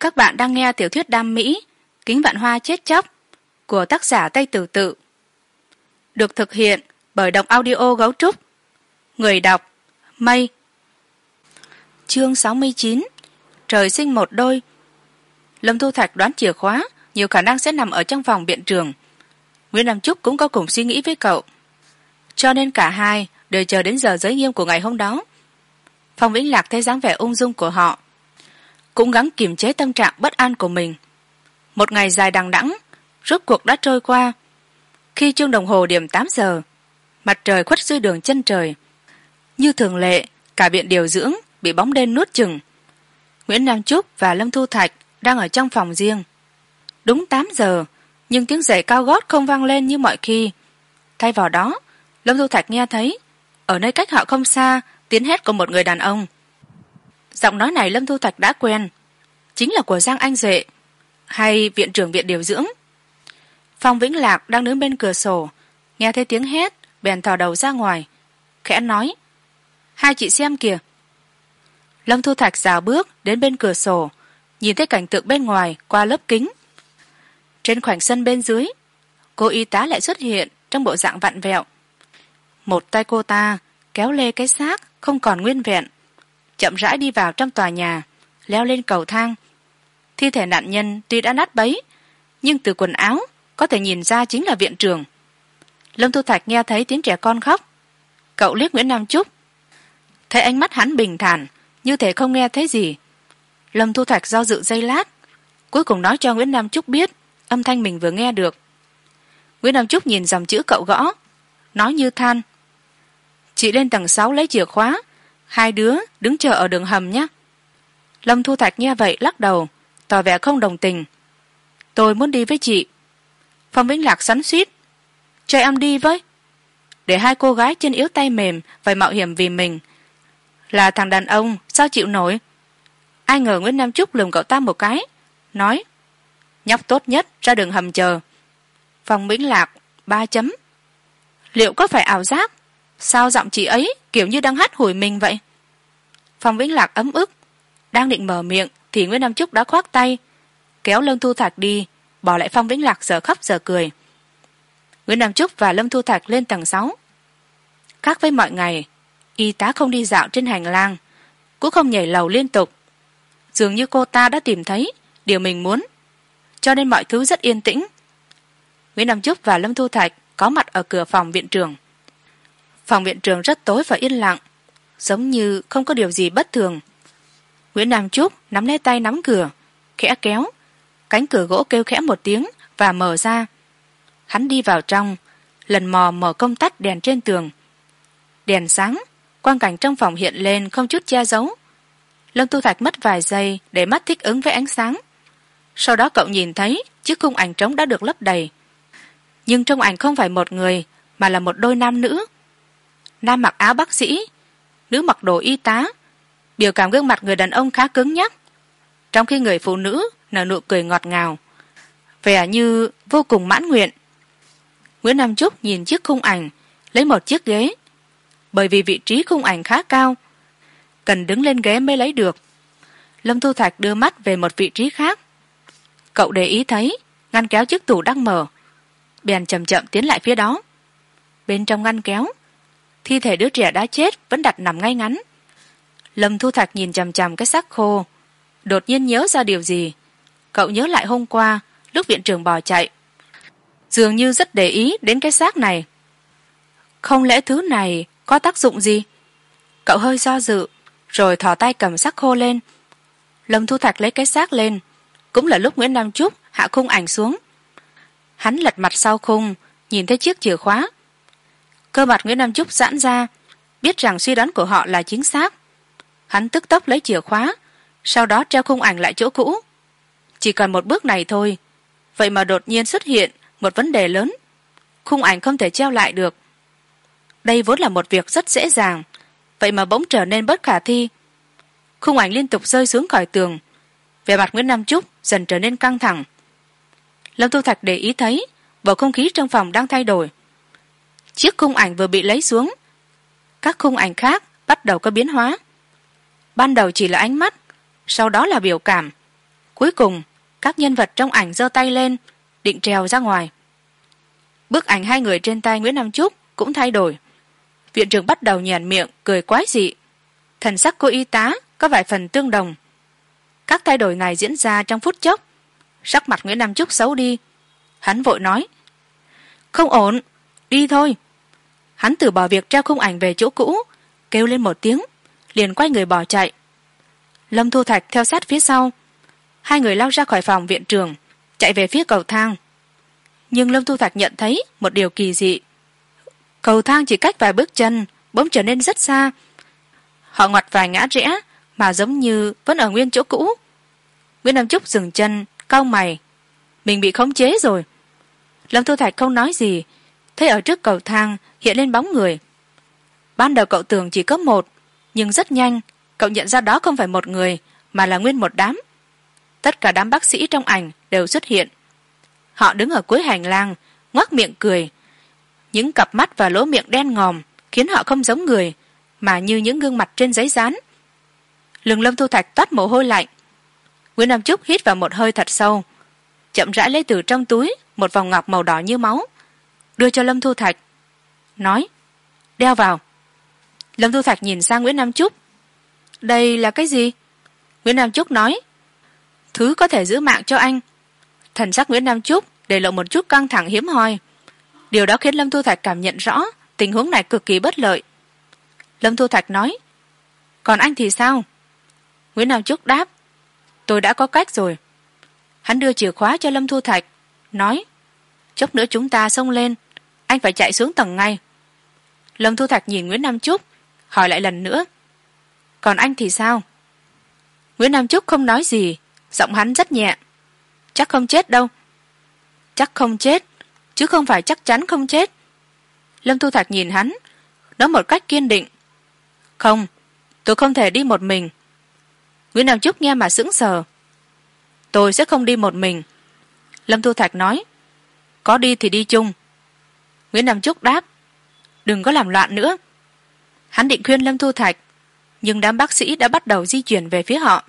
các bạn đang nghe tiểu thuyết đam mỹ, kính vạn hoa chết chóc, của tác giả tây tử tự. Được thực hiện bởi đọc audio gấu trúc. Người đọc, mây. Chương sáu mươi chín, trời sinh một đôi. Lâm thu thạch đoán chìa khóa, nhiều khả năng sẽ nằm ở trong phòng biện trường. Nguyễn nam trúc cũng có cùng suy nghĩ với cậu. Cho nên cả hai đều chờ đến giờ giới nghiêm của ngày hôm đó. Phong vĩnh lạc thấy dáng vẻ ung dung của họ cũng gắng kiềm chế tâm trạng bất an của mình. Một ngày dài đằng đẵng, rốt cuộc đã trôi qua. Khi chương đồng hồ điểm tám giờ, mặt trời khuất dưới đường chân trời. Như thường lệ, cả viện điều dưỡng bị bóng đêm nuốt chừng nguyễn nam trúc và lâm thu thạch đang ở trong phòng riêng. Đúng tám giờ nhưng tiếng giày cao gót không vang lên như mọi khi. Thay vào đó, lâm thu thạch nghe thấy, ở nơi cách họ không xa, tiếng hét của một người đàn ông. Giọng nói này lâm thu thạch đã quen chính là của giang anh duệ, hay viện trưởng viện điều dưỡng. Phong vĩnh lạc đang đứng bên cửa sổ, nghe thấy tiếng hét, bèn thò đầu ra ngoài, khẽ nói, hai chị xem kìa. Lâm thu thạch rào bước đến bên cửa sổ, nhìn thấy cảnh tượng bên ngoài qua lớp kính. Trên khoảnh sân bên dưới, cô y tá lại xuất hiện trong bộ dạng vặn vẹo. Một tay cô ta kéo lê cái xác không còn nguyên vẹn, chậm rãi đi vào trong tòa nhà, leo lên cầu thang thi thể nạn nhân tuy đã nát bấy, nhưng từ quần áo có thể nhìn ra chính là viện trưởng. Lâm thu thạch nghe thấy tiếng trẻ con khóc. Cậu liếc nguyễn nam trúc. Thấy ánh mắt hắn bình thản, như thể không nghe thấy gì. Lâm thu thạch do dự giây lát, cuối cùng nói cho nguyễn nam trúc biết âm thanh mình vừa nghe được. Nguyễn nam trúc nhìn dòng chữ cậu gõ, nói như than. Chị lên tầng sáu lấy chìa khóa, hai đứa đứng chờ ở đường hầm nhé. Lâm thu thạch nghe vậy lắc đầu tỏ vẻ không đồng tình. Tôi muốn đi với chị. Phong vĩnh lạc sắn suýt cho em đi với. Để hai cô gái chân yếu tay mềm phải mạo hiểm vì mình. Là thằng đàn ông, sao chịu nổi? Ai ngờ nguyễn nam trúc lườm cậu ta một cái, nói, nhóc tốt nhất, ra đường hầm chờ. Phong vĩnh lạc ba chấm. Liệu có phải ảo giác? Sao giọng chị ấy kiểu như đang hát hủi mình vậy? Phong vĩnh lạc ấm ức, đang định mở miệng thì nguyễn nam trúc đã khoác tay, kéo lâm thu thạch đi, bỏ lại phong vĩnh lạc giờ khóc giờ cười. Nguyễn nam trúc và lâm thu thạch lên tầng sáu. Khác với mọi ngày, y tá không đi dạo trên hành lang, cũng không nhảy lầu liên tục. Dường như cô ta đã tìm thấy điều mình muốn. Cho nên mọi thứ rất yên tĩnh. Nguyễn nam trúc và lâm thu thạch có mặt ở cửa phòng viện trưởng. Phòng viện trường rất tối và yên lặng, giống như không có điều gì bất thường nguyễn nam trúc nắm lấy tay nắm cửa, khẽ kéo. Cánh cửa gỗ kêu khẽ một tiếng và mở ra. Hắn đi vào trong, lần mò mở công tắc đèn trên tường. Đèn sáng, quang cảnh trong phòng hiện lên không chút che giấu. Lâm tu thạch mất vài giây để mắt thích ứng với ánh sáng. Sau đó cậu nhìn thấy chiếc khung ảnh trống đã được lấp đầy. Nhưng trong ảnh không phải một người, mà là một đôi nam nữ. Nam mặc áo bác sĩ, nữ mặc đồ y tá biểu cảm gương mặt người đàn ông khá cứng nhắc. Trong khi người phụ nữ nở nụ cười ngọt ngào, vẻ như vô cùng mãn nguyện. Nguyễn nam trúc nhìn chiếc khung ảnh, lấy một chiếc ghế. Bởi vì vị trí khung ảnh khá cao, cần đứng lên ghế mới lấy được. Lâm thu thạch đưa mắt về một vị trí khác. Cậu để ý thấy, ngăn kéo chiếc tủ đang mở. Bèn chậm chậm tiến lại phía đó. Bên trong ngăn kéo, thi thể đứa trẻ đã chết vẫn đặt nằm ngay ngắn lâm thu thạch nhìn chằm chằm cái xác khô. Đột nhiên nhớ ra điều gì? Cậu nhớ lại hôm qua, lúc viện trưởng bỏ chạy. Dường như rất để ý đến cái xác này. Không lẽ thứ này có tác dụng gì? Cậu hơi do dự, rồi thò tay cầm xác khô lên. Lâm thu thạch lấy cái xác lên. Cũng là lúc nguyễn nam trúc hạ khung ảnh xuống. Hắn lật mặt sau khung, nhìn thấy chiếc chìa khóa. Cơ mặt nguyễn nam trúc giãn ra, biết rằng suy đoán của họ là chính xác hắn tức tốc lấy chìa khóa, sau đó treo khung ảnh lại chỗ cũ. Chỉ còn một bước này thôi, vậy mà đột nhiên xuất hiện một vấn đề lớn. Khung ảnh không thể treo lại được. Đây vốn là một việc rất dễ dàng, vậy mà bỗng trở nên bất khả thi. Khung ảnh liên tục rơi xuống khỏi tường, vẻ mặt nguyễn nam trúc dần trở nên căng thẳng. Lâm tu thạch để ý thấy, bầu không khí trong phòng đang thay đổi. Chiếc khung ảnh vừa bị lấy xuống, các khung ảnh khác bắt đầu có biến hóa ban đầu chỉ là ánh mắt, sau đó là biểu cảm. Cuối cùng, các nhân vật trong ảnh giơ tay lên, định trèo ra ngoài. Bức ảnh hai người trên tay nguyễn nam trúc cũng thay đổi. Viện trưởng bắt đầu nhàn miệng, cười quái dị. Thần sắc cô y tá có vài phần tương đồng. Các thay đổi này diễn ra trong phút chốc. Sắc mặt nguyễn nam trúc xấu đi. Hắn vội nói, không ổn, đi thôi. Hắn từ bỏ việc treo khung ảnh về chỗ cũ, kêu lên một tiếng liền quay người bỏ chạy. Lâm thu thạch theo sát phía sau. Hai người lao ra khỏi phòng viện trường chạy về phía cầu thang. Nhưng lâm thu thạch nhận thấy một điều kỳ dị. Cầu thang chỉ cách vài bước chân, bỗng trở nên rất xa. Họ ngoặt vài ngã rẽ, mà giống như vẫn ở nguyên chỗ cũ. Nguyễn nam trúc dừng chân, cau mày. Mình bị khống chế rồi. Lâm thu thạch không nói gì, thấy ở trước cầu thang hiện lên bóng người. Ban đầu cậu tưởng chỉ có một nhưng rất nhanh, cậu nhận ra đó không phải một người, mà là nguyên một đám. Tất cả đám bác sĩ trong ảnh đều xuất hiện. Họ đứng ở cuối hành lang, ngoác miệng cười. Những cặp mắt và lỗ miệng đen ngòm khiến họ không giống người, mà như những gương mặt trên giấy dán. Lừng lâm thu thạch toát mồ hôi lạnh. Nguyễn nam trúc hít vào một hơi thật sâu, chậm rãi lấy từ trong túi một vòng ngọc màu đỏ như máu, đưa cho lâm thu thạch, nói, đeo vào lâm thu thạch nhìn sang nguyễn nam trúc. Đây là cái gì? Nguyễn nam trúc nói. Thứ có thể giữ mạng cho anh. Thần sắc nguyễn nam trúc để lộ một chút căng thẳng hiếm hoi. Điều đó khiến lâm thu thạch cảm nhận rõ tình huống này cực kỳ bất lợi. Lâm thu thạch nói, còn anh thì sao? Nguyễn nam trúc đáp, tôi đã có cách rồi. Hắn đưa chìa khóa cho lâm thu thạch, nói, chốc nữa chúng ta xông lên, anh phải chạy xuống tầng ngay. Lâm thu thạch nhìn nguyễn nam trúc hỏi lại lần nữa. Còn anh thì sao? Nguyễn nam trúc không nói gì, giọng hắn rất nhẹ. Chắc không chết đâu. Chắc không chết, chứ không phải chắc chắn không chết. Lâm thu thạch nhìn hắn, nói một cách kiên định. Không, tôi không thể đi một mình. Nguyễn nam trúc nghe mà sững sờ. Tôi sẽ không đi một mình. Lâm thu thạch nói, có đi thì đi chung. Nguyễn nam trúc đáp, đừng có làm loạn nữa hắn định khuyên lâm thu thạch, nhưng đám bác sĩ đã bắt đầu di chuyển về phía họ.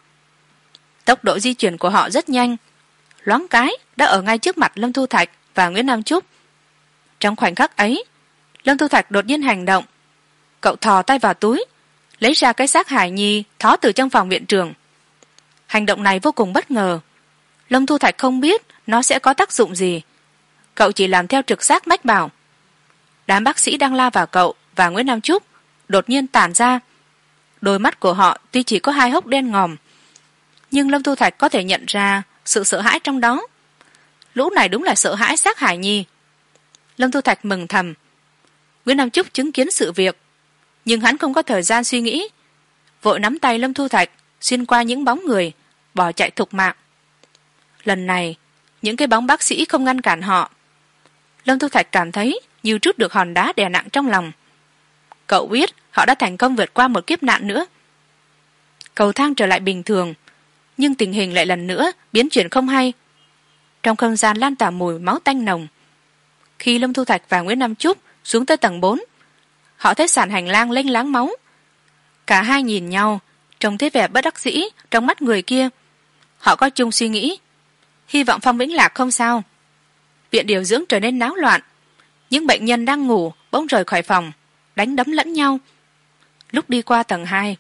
Tốc độ di chuyển của họ rất nhanh. Loáng cái, đã ở ngay trước mặt lâm thu thạch và nguyễn nam trúc. Trong khoảnh khắc ấy, lâm thu thạch đột nhiên hành động. Cậu thò tay vào túi, lấy ra cái xác hải nhi thó từ trong phòng viện trường hành động này vô cùng bất ngờ. Lâm thu thạch không biết nó sẽ có tác dụng gì. Cậu chỉ làm theo trực giác mách bảo. Đám bác sĩ đang la vào cậu và nguyễn nam trúc đột nhiên tản ra. Đôi mắt của họ tuy chỉ có hai hốc đen ngòm, nhưng lâm thu thạch có thể nhận ra sự sợ hãi trong đó. Lũ này đúng là sợ hãi xác hải nhi lâm thu thạch mừng thầm. Nguyễn nam trúc chứng kiến sự việc, nhưng hắn không có thời gian suy nghĩ. Vội nắm tay lâm thu thạch, xuyên qua những bóng người, bỏ chạy thục mạng. Lần này, những cái bóng bác sĩ không ngăn cản họ. Lâm thu thạch cảm thấy như trút được hòn đá đè nặng trong lòng cậu biết họ đã thành công vượt qua một kiếp nạn nữa. Cầu thang trở lại bình thường, nhưng tình hình lại lần nữa biến chuyển không hay. Trong không gian lan tỏa mùi máu tanh nồng, khi lâm thu thạch và nguyễn nam trúc xuống tới tầng bốn, họ thấy sàn hành lang lênh láng máu. Cả hai nhìn nhau, trông thấy vẻ bất đắc dĩ trong mắt người kia. Họ có chung suy nghĩ, hy vọng phong vĩnh lạc không sao. Viện điều dưỡng trở nên náo loạn, những bệnh nhân đang ngủ bỗng rời khỏi phòng đánh đấm lẫn nhau. Lúc đi qua tầng hai,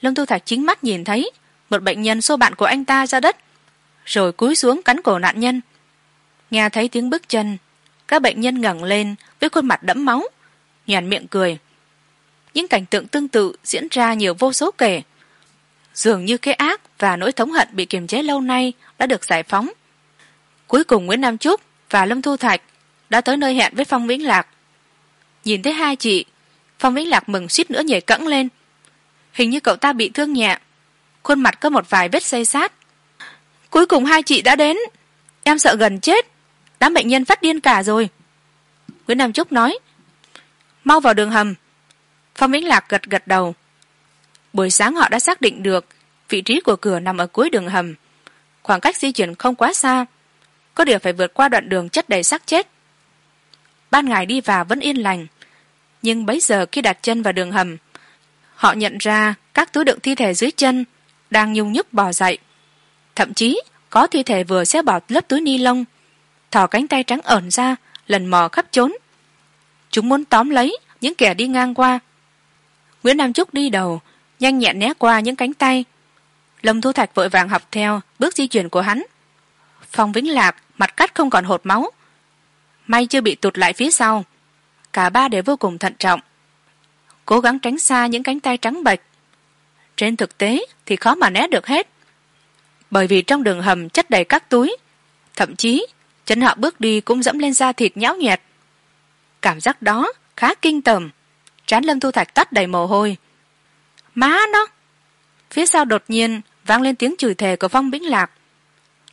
lâm thu thạch chính mắt nhìn thấy một bệnh nhân xô bạn của anh ta ra đất, rồi cúi xuống cắn cổ nạn nhân. Nghe thấy tiếng bước chân, các bệnh nhân ngẩng lên với khuôn mặt đẫm máu nhoàn miệng cười. Những cảnh tượng tương tự diễn ra nhiều vô số kể. Dường như cái ác và nỗi thống hận bị kiềm chế lâu nay đã được giải phóng. Cuối cùng nguyễn nam trúc và lâm thu thạch đã tới nơi hẹn với phong vĩnh lạc. Nhìn thấy hai chị phong vĩnh lạc mừng suýt nữa nhảy cẫng lên. Hình như cậu ta bị thương nhẹ. Khuôn mặt có một vài vết xây sát. Cuối cùng hai chị đã đến. Em sợ gần chết. Đám bệnh nhân phát điên cả rồi. Nguyễn nam trúc nói, mau vào đường hầm. Phong vĩnh lạc gật gật đầu. Buổi sáng họ đã xác định được vị trí của cửa nằm ở cuối đường hầm. Khoảng cách di chuyển không quá xa. Có điều phải vượt qua đoạn đường chất đầy xác chết. Ban ngày đi vào vẫn yên lành nhưng bấy giờ khi đặt chân vào đường hầm, họ nhận ra các túi đựng thi thể dưới chân đang nhung nhúc bò dậy. Thậm chí, có thi thể vừa xé bỏ lớp túi ni lông, thò cánh tay trắng ẩn ra, lần mò khắp trốn chúng muốn tóm lấy những kẻ đi ngang qua. Nguyễn nam trúc đi đầu, nhanh nhẹn né qua những cánh tay. Lâm thu thạch vội vàng học theo bước di chuyển của hắn. Phong vĩnh lạc mặt cắt không còn hột máu. May chưa bị tụt lại phía sau cả ba đều vô cùng thận trọng. Cố gắng tránh xa những cánh tay trắng bệch. Trên thực tế thì khó mà né được hết. Bởi vì trong đường hầm chất đầy các túi, thậm chí chân họ bước đi cũng dẫm lên da thịt nhão nhẹt. Cảm giác đó khá kinh tởm, trán lâm thu thạch tắt đầy mồ hôi. Má nó! Phía sau đột nhiên vang lên tiếng chửi thề của phong bĩnh lạc.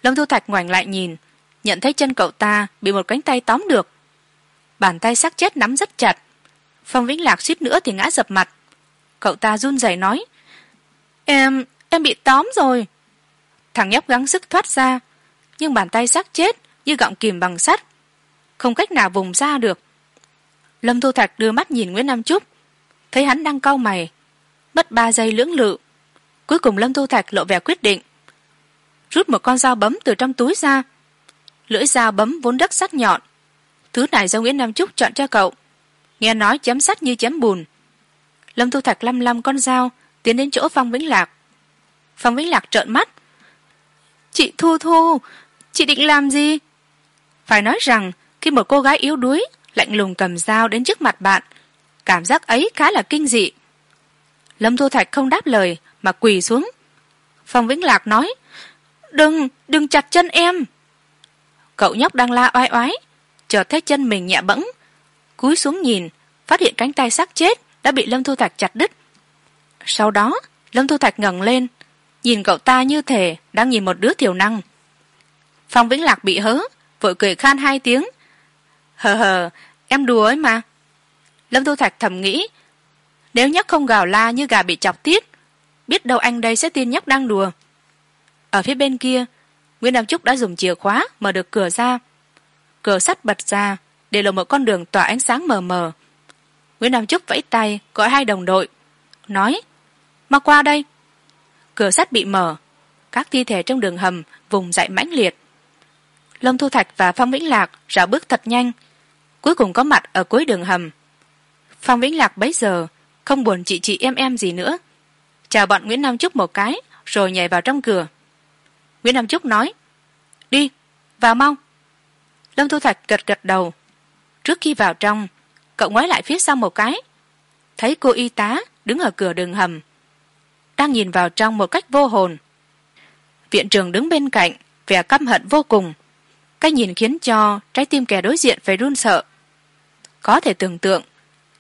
Lâm thu thạch ngoảnh lại nhìn, nhận thấy chân cậu ta bị một cánh tay tóm được bàn tay sắc chết nắm rất chặt. Phong vĩnh lạc suýt nữa thì ngã dập mặt. Cậu ta run rẩy nói, em em bị tóm rồi. Thằng nhóc gắng sức thoát ra, nhưng bàn tay sắc chết như gọng kìm bằng sắt, không cách nào vùng ra được. Lâm thu thạch đưa mắt nhìn nguyễn nam trúc, thấy hắn đang cau mày, mất ba giây lưỡng lự. Cuối cùng lâm thu thạch lộ vẻ quyết định, rút một con dao bấm từ trong túi ra. Lưỡi dao bấm vốn đất sắc nhọn thứ này do nguyễn nam trúc chọn cho cậu. Nghe nói chém sắt như chém bùn. Lâm thu thạch lăm lăm con dao, tiến đến chỗ phong vĩnh lạc. Phong vĩnh lạc trợn mắt. Chị thu thu, chị định làm gì? Phải nói rằng, khi một cô gái yếu đuối, lạnh lùng cầm dao đến trước mặt bạn, cảm giác ấy khá là kinh dị. Lâm thu thạch không đáp lời, mà quỳ xuống. Phong vĩnh lạc nói, đừng đừng chặt chân em. Cậu nhóc đang la oai oái chợt thấy chân mình nhẹ bẫng, cúi xuống nhìn, phát hiện cánh tay xác chết đã bị lâm thu thạch chặt đứt. Sau đó, lâm thu thạch ngẩng lên, nhìn cậu ta như thể đang nhìn một đứa thiểu năng. Phong vĩnh lạc bị hớ, vội cười khan hai tiếng. Hờ hờ, em đùa ấy mà. Lâm thu thạch thầm nghĩ, nếu nhóc không gào la như gà bị chọc tiết, biết đâu anh đây sẽ tin nhóc đang đùa. Ở phía bên kia, nguyễn nam trúc đã dùng chìa khóa mở được cửa ra cửa sắt bật ra, để lộ một con đường tỏa ánh sáng mờ mờ. Nguyễn nam trúc vẫy tay, gọi hai đồng đội, nói mà qua đây. Cửa sắt bị mở, các thi thể trong đường hầm vùng dậy mãnh liệt. Lâm thu thạch và phong vĩnh lạc rảo bước thật nhanh, cuối cùng có mặt ở cuối đường hầm. Phong vĩnh lạc bấy giờ không buồn chị chị em em gì nữa chào bọn nguyễn nam trúc một cái, rồi nhảy vào trong cửa. Nguyễn nam trúc nói, đi, vào mau lâm thu thạch gật gật đầu. Trước khi vào trong, cậu ngoái lại phía sau một cái. Thấy cô y tá đứng ở cửa đường hầm, đang nhìn vào trong một cách vô hồn. Viện trưởng đứng bên cạnh, vẻ căm hận vô cùng. Cái nhìn khiến cho trái tim kẻ đối diện phải run sợ. Có thể tưởng tượng,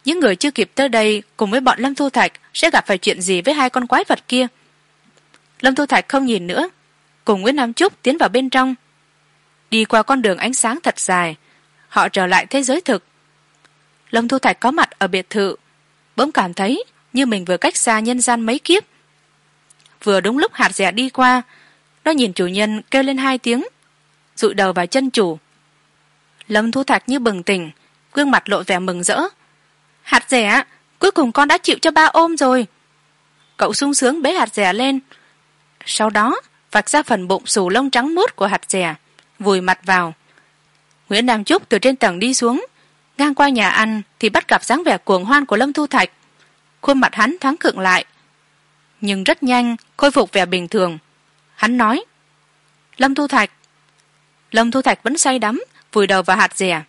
những người chưa kịp tới đây cùng với bọn lâm thu thạch sẽ gặp phải chuyện gì với hai con quái vật kia. Lâm thu thạch không nhìn nữa, cùng nguyễn nam trúc tiến vào bên trong đi qua con đường ánh sáng thật dài. Họ trở lại thế giới thực. Lâm thu thạch có mặt ở biệt thự. Bỗng cảm thấy như mình vừa cách xa nhân gian mấy kiếp. Vừa đúng lúc hạt rẻ đi qua, nó nhìn chủ nhân kêu lên hai tiếng dụi đầu vào chân chủ. Lâm thu thạch như bừng tỉnh, gương mặt lộ vẻ mừng rỡ. Hạt rẻ, cuối cùng con đã chịu cho ba ôm rồi. Cậu sung sướng bế hạt rẻ lên. Sau đó, vạch ra phần bụng xù lông trắng mướt của hạt rẻ vùi mặt vào. Nguyễn nam trúc từ trên tầng đi xuống, ngang qua nhà ăn thì bắt gặp dáng vẻ cuồng hoan của lâm thu thạch. Khuôn mặt hắn thoáng khựng lại, nhưng rất nhanh khôi phục vẻ bình thường. Hắn nói, lâm thu thạch. Lâm thu thạch vẫn say đắm, vùi đầu vào hạt rẻ.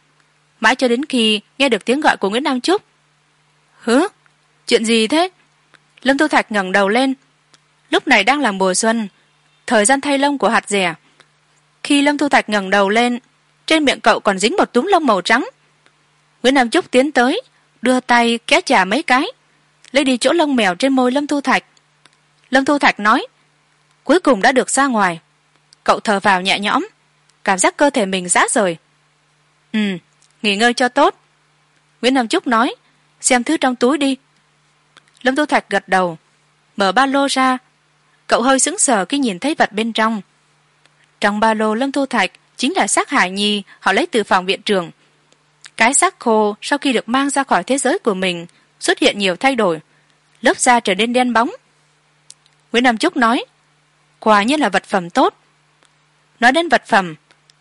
Mãi cho đến khi nghe được tiếng gọi của nguyễn nam trúc. Hứ, chuyện gì thế? Lâm thu thạch ngẩng đầu lên. Lúc này đang là mùa xuân, thời gian thay lông của hạt rẻ khi lâm thu thạch ngẩng đầu lên, trên miệng cậu còn dính một túm lông màu trắng. Nguyễn nam trúc tiến tới, đưa tay kéo chà mấy cái, lấy đi chỗ lông mèo trên môi lâm thu thạch. Lâm thu thạch nói, cuối cùng đã được ra ngoài. Cậu thở vào nhẹ nhõm, cảm giác cơ thể mình rã rời. Ừ nghỉ ngơi cho tốt. Nguyễn nam trúc nói, xem thứ trong túi đi. Lâm thu thạch gật đầu, mở ba lô ra. Cậu hơi sững sờ khi nhìn thấy vật bên trong trong ba lô lâm thu thạch chính là xác hải nhi, họ lấy từ phòng viện trưởng. Cái xác khô sau khi được mang ra khỏi thế giới của mình, xuất hiện nhiều thay đổi. Lớp da trở nên đen bóng. Nguyễn nam trúc nói, quả nhiên là vật phẩm tốt. Nói đến vật phẩm,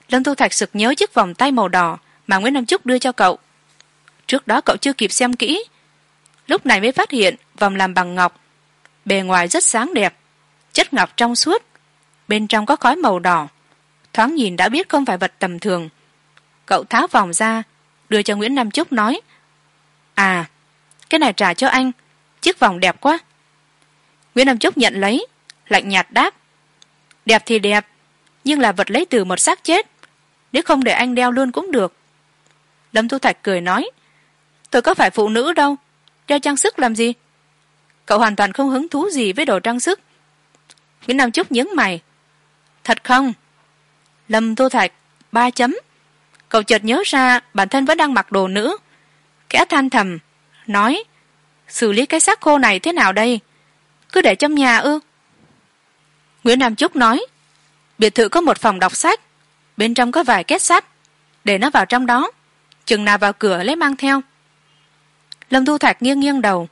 lâm thu thạch sực nhớ chiếc vòng tay màu đỏ mà nguyễn nam trúc đưa cho cậu. Trước đó cậu chưa kịp xem kỹ, lúc này mới phát hiện vòng làm bằng ngọc. Bề ngoài rất sáng đẹp, chất ngọc trong suốt bên trong có khói màu đỏ. Thoáng nhìn đã biết không phải vật tầm thường. Cậu tháo vòng ra, đưa cho nguyễn nam trúc nói à cái này trả cho anh, chiếc vòng đẹp quá. Nguyễn nam trúc nhận lấy, lạnh nhạt đáp, đẹp thì đẹp, nhưng là vật lấy từ một xác chết, nếu không để anh đeo luôn cũng được. Lâm thu thạch cười nói, tôi có phải phụ nữ đâu, đeo trang sức làm gì? Cậu hoàn toàn không hứng thú gì với đồ trang sức. Nguyễn nam trúc nhướng mày thật không? Lâm tô thạch, ba chấm. Cậu chợt nhớ ra bản thân vẫn đang mặc đồ nữ. Kẻ than thầm, nói, xử lý cái xác khô này thế nào đây? Cứ để trong nhà ư? Nguyễn nam trúc nói, biệt thự có một phòng đọc sách, bên trong có vài két sắt, để nó vào trong đó, chừng nào vào cửa lấy mang theo. Lâm thu thạch nghiêng nghiêng đầu.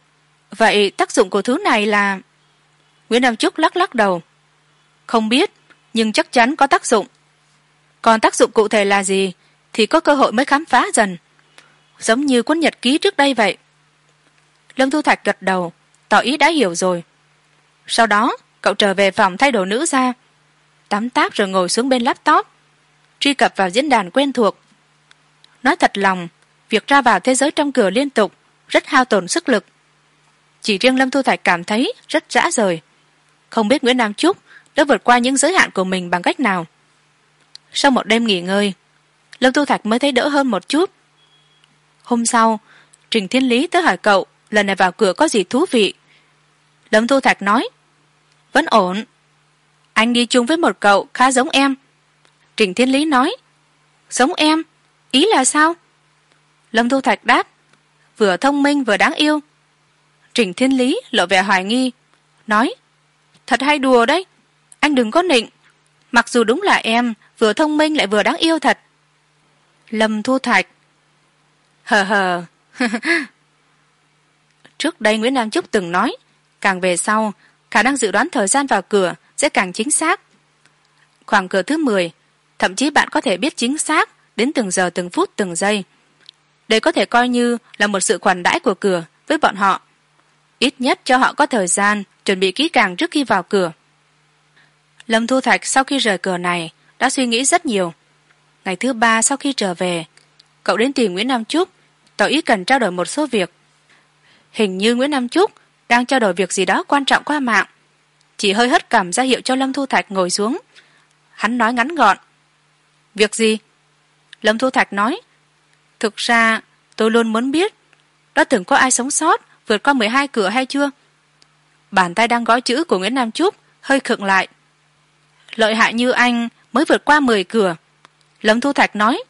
Vậy tác dụng của thứ này là nguyễn nam trúc lắc lắc đầu. Không biết nhưng chắc chắn có tác dụng. Còn tác dụng cụ thể là gì thì có cơ hội mới khám phá dần. Giống như cuốn nhật ký trước đây vậy. Lâm thu thạch gật đầu, tỏ ý đã hiểu rồi. Sau đó, cậu trở về phòng thay đồ nữ ra, tắm táp rồi ngồi xuống bên laptop, truy cập vào diễn đàn quen thuộc. Nói thật lòng, việc ra vào thế giới trong cửa liên tục rất hao tổn sức lực. Chỉ riêng lâm thu thạch cảm thấy rất rã rời. Không biết nguyễn nam trúc đã vượt qua những giới hạn của mình bằng cách nào? Sau một đêm nghỉ ngơi, lâm thu thạch mới thấy đỡ hơn một chút. Hôm sau, trình thiên lý tới hỏi cậu lần này vào cửa có gì thú vị. Lâm thu thạch nói, vẫn ổn. Anh đi chung với một cậu khá giống em. Trình thiên lý nói, giống em? Ý là sao? Lâm thu thạch đáp, vừa thông minh vừa đáng yêu. Trình thiên lý lộ vẻ hoài nghi, nói, thật hay đùa đấy anh đừng có nịnh. Mặc dù đúng là em, vừa thông minh lại vừa đáng yêu thật. Lâm thu thạch. Hờ hờ. Trước đây nguyễn nam trúc từng nói, càng về sau, khả năng dự đoán thời gian vào cửa sẽ càng chính xác. Khoảng cửa thứ mười, thậm chí bạn có thể biết chính xác đến từng giờ, từng phút, từng giây. Đây có thể coi như là một sự khoản đãi của cửa với bọn họ. Ít nhất cho họ có thời gian chuẩn bị kỹ càng trước khi vào cửa lâm thu thạch sau khi rời cửa này, đã suy nghĩ rất nhiều. Ngày thứ ba sau khi trở về, cậu đến tìm nguyễn nam trúc, tỏ ý cần trao đổi một số việc. Hình như nguyễn nam trúc đang trao đổi việc gì đó quan trọng qua mạng. Chỉ hơi hất cảm ra hiệu cho lâm thu thạch ngồi xuống. Hắn nói ngắn gọn. Việc gì? Lâm thu thạch nói. Thực ra, tôi luôn muốn biết, đã từng có ai sống sót, vượt qua mười hai cửa hay chưa? Bàn tay đang gói chữ của nguyễn nam trúc hơi khựng lại lợi hại như anh mới vượt qua mười cửa. Lâm thu thạch nói,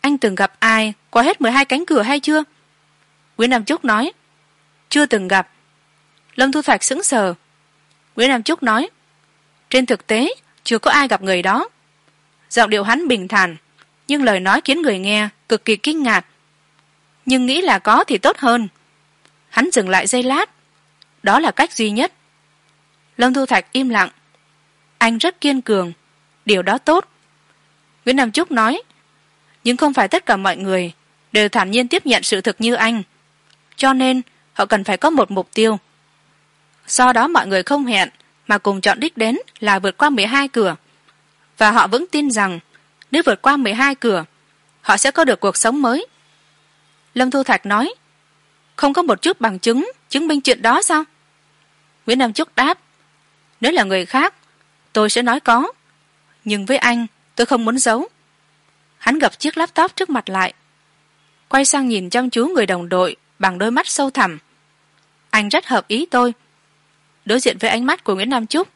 anh từng gặp ai qua hết mười hai cánh cửa hay chưa? Nguyễn nam trúc nói, chưa từng gặp. Lâm thu thạch sững sờ. Nguyễn nam trúc nói, trên thực tế, chưa có ai gặp người đó. Giọng điệu hắn bình thản, nhưng lời nói khiến người nghe cực kỳ kinh ngạc. Nhưng nghĩ là có thì tốt hơn. Hắn dừng lại giây lát. Đó là cách duy nhất. Lâm thu thạch im lặng anh rất kiên cường. Điều đó tốt. Nguyễn nam trúc nói, nhưng không phải tất cả mọi người đều thản nhiên tiếp nhận sự thực như anh. Cho nên, họ cần phải có một mục tiêu. Do đó mọi người không hẹn, mà cùng chọn đích đến là vượt qua mười hai cửa. Và họ vững tin rằng, nếu vượt qua mười hai cửa, họ sẽ có được cuộc sống mới. Lâm thu thạch nói, không có một chút bằng chứng chứng minh chuyện đó sao? Nguyễn nam trúc đáp, nếu là người khác tôi sẽ nói có. Nhưng với anh, tôi không muốn giấu. Hắn gập chiếc laptop trước mặt lại. Quay sang nhìn chăm chú người đồng đội bằng đôi mắt sâu thẳm. Anh rất hợp ý tôi. Đối diện với ánh mắt của nguyễn nam trúc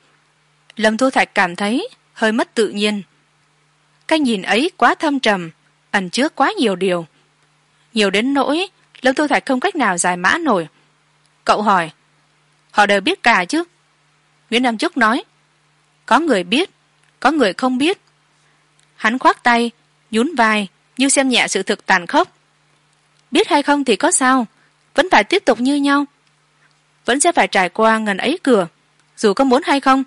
lâm thu thạch cảm thấy hơi mất tự nhiên. Cái nhìn ấy quá thâm trầm, ẩn chứa quá nhiều điều. Nhiều đến nỗi lâm thu thạch không cách nào giải mã nổi. Cậu hỏi, họ đều biết cả chứ? Nguyễn nam trúc nói có người biết, có người không biết. Hắn khoác tay, nhún vai, như xem nhẹ sự thực tàn khốc. Biết hay không thì có sao, vẫn phải tiếp tục như nhau. Vẫn sẽ phải trải qua ngần ấy cửa, dù có muốn hay không.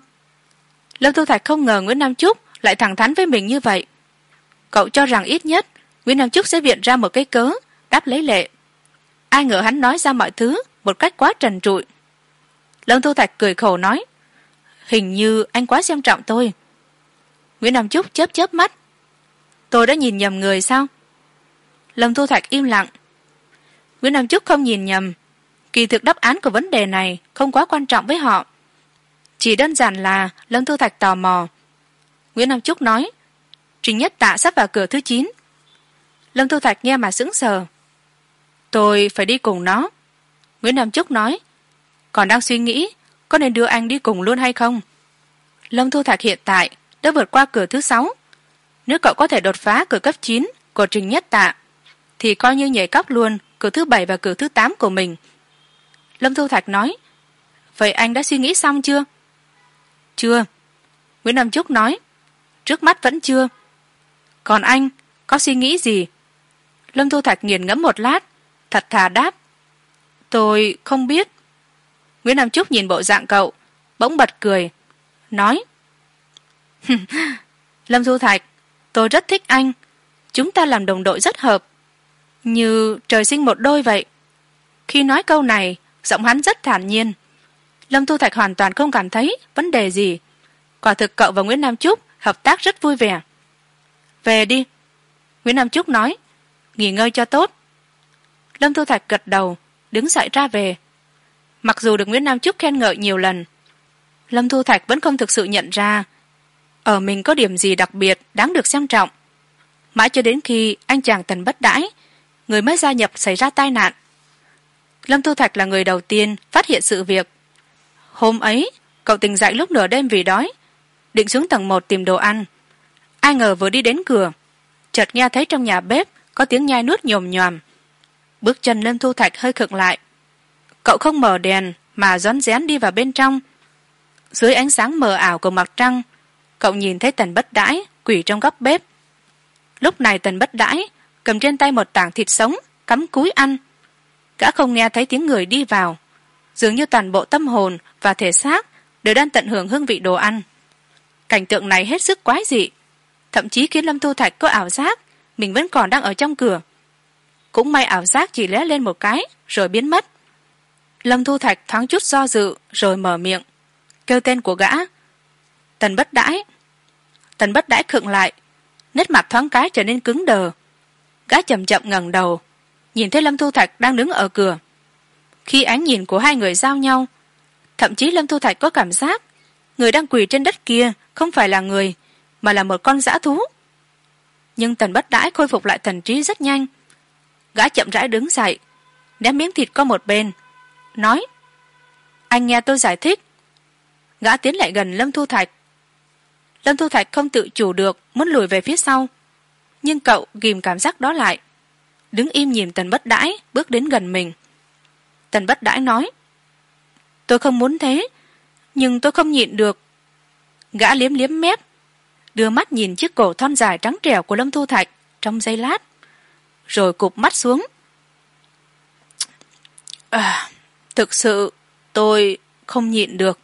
Lâm thu thạch không ngờ nguyễn nam trúc lại thẳng thắn với mình như vậy. Cậu cho rằng ít nhất, nguyễn nam trúc sẽ viện ra một cái cớ, đáp lấy lệ. Ai ngờ hắn nói ra mọi thứ một cách quá trần trụi. Lâm thu thạch cười khổ nói hình như anh quá xem trọng tôi. Nguyễn nam trúc chớp chớp mắt. Tôi đã nhìn nhầm người sao? Lâm thu thạch im lặng. Nguyễn nam trúc không nhìn nhầm. Kỳ thực đáp án của vấn đề này không quá quan trọng với họ. Chỉ đơn giản là lâm thu thạch tò mò. Nguyễn nam trúc nói, trình nhất tạ sắp vào cửa thứ chín. Lâm thu thạch nghe mà sững sờ. Tôi phải đi cùng nó. Nguyễn nam trúc nói, còn đang suy nghĩ có nên đưa anh đi cùng luôn hay không? Lâm thu Thạc hiện tại đã vượt qua cửa thứ sáu. Nếu cậu có thể đột phá cửa cấp chín của trình nhất tạ, thì coi như nhảy cóc luôn cửa thứ bảy và cửa thứ tám của mình. Lâm thu thạch nói, vậy anh đã suy nghĩ xong chưa? Chưa. Nguyễn nam trúc nói, trước mắt vẫn chưa. Còn anh có suy nghĩ gì? Lâm thu thạch nghiền ngẫm một lát, thật thà đáp, tôi không biết nguyễn nam trúc nhìn bộ dạng cậu, bỗng bật cười, nói lâm thu thạch, tôi rất thích anh. Chúng ta làm đồng đội rất hợp. Như trời sinh một đôi vậy. Khi nói câu này, giọng hắn rất thản nhiên. Lâm thu thạch hoàn toàn không cảm thấy vấn đề gì. Quả thực cậu và nguyễn nam trúc hợp tác rất vui vẻ. Về đi. Nguyễn nam trúc nói, nghỉ ngơi cho tốt. Lâm thu thạch gật đầu, đứng dậy ra về mặc dù được nguyễn nam trúc khen ngợi nhiều lần, lâm thu thạch vẫn không thực sự nhận ra ở mình có điểm gì đặc biệt đáng được xem trọng. Mãi cho đến khi anh chàng tần bất đãi, người mới gia nhập xảy ra tai nạn, lâm thu thạch là người đầu tiên phát hiện sự việc. Hôm ấy, cậu tỉnh dậy lúc nửa đêm vì đói, định xuống tầng một tìm đồ ăn. Ai ngờ vừa đi đến cửa, chợt nghe thấy trong nhà bếp có tiếng nhai nuốt nhồm nhòm. Bước chân lâm thu thạch hơi khựng lại cậu không mở đèn, mà rón rén đi vào bên trong. Dưới ánh sáng mờ ảo của mặt trăng, cậu nhìn thấy tần bất đãi quỷ trong góc bếp. Lúc này tần bất đãi cầm trên tay một tảng thịt sống, cắm cúi ăn. Gã không nghe thấy tiếng người đi vào. Dường như toàn bộ tâm hồn và thể xác đều đang tận hưởng hương vị đồ ăn. Cảnh tượng này hết sức quái dị. Thậm chí khiến lâm thu thạch có ảo giác mình vẫn còn đang ở trong cửa. Cũng may ảo giác chỉ lóe lên một cái, rồi biến mất lâm thu thạch thoáng chút do dự, rồi mở miệng. Kêu tên của gã. Tần bất đãi. Tần bất đãi khựng lại. Nét mặt thoáng cái trở nên cứng đờ. Gã chậm chậm ngẩng đầu. Nhìn thấy lâm thu thạch đang đứng ở cửa. Khi ánh nhìn của hai người giao nhau, thậm chí lâm thu thạch có cảm giác người đang quỳ trên đất kia không phải là người, mà là một con dã thú. Nhưng tần bất đãi khôi phục lại thần trí rất nhanh. Gã chậm rãi đứng dậy, ném miếng thịt qua một bên nói anh nghe tôi giải thích. Gã tiến lại gần lâm thu thạch. Lâm thu thạch không tự chủ được muốn lùi về phía sau. Nhưng cậu ghìm cảm giác đó lại. Đứng im nhìn tần bất đãi bước đến gần mình. Tần bất đãi nói tôi không muốn thế nhưng tôi không nhịn được. Gã liếm liếm mép đưa mắt nhìn chiếc cổ thon dài trắng trẻo của lâm thu thạch trong giây lát rồi cụp mắt xuống. À, thực sự tôi không nhịn được.